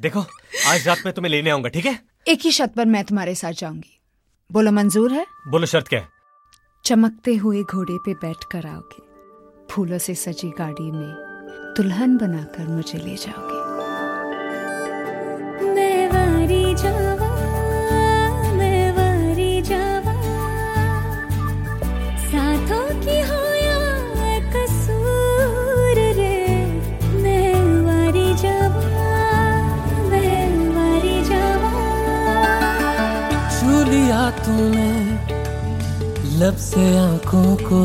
देखो आज रात में तुम्हें लेने आऊँगा ठीक है? एक ही शर्त पर मैं तुम्हारे साथ जाऊँगी। बोलो मंजूर है? बोलो शर्त क्या है? चमकते हुए घोड़े पे बैठ कर आओगे। फूलों से सजी गाड़ी में दुल्हन बनाकर मुझे ले जाओगे। लिया तूने लब से आँखों को,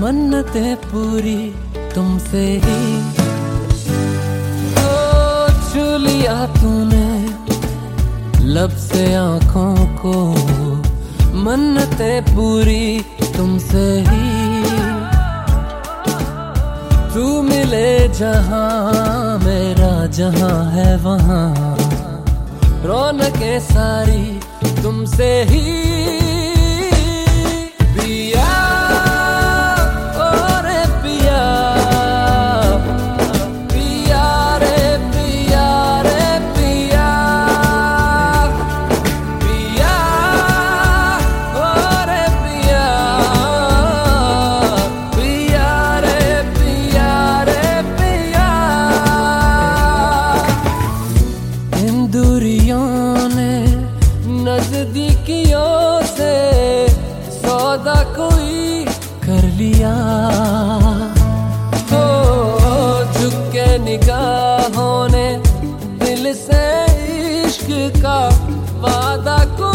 मन्नतें पूरी तुमसे ही। छू लिया तूने लब से आँखों को, मन्नतें पूरी तुमसे ही। तू मिले जहाँ, मेरा जहाँ है वहाँ। रौनकें सारी तुमसे ही कोई कर लिया। हो झुक के निगाहों ने दिल से इश्क का वादा कोई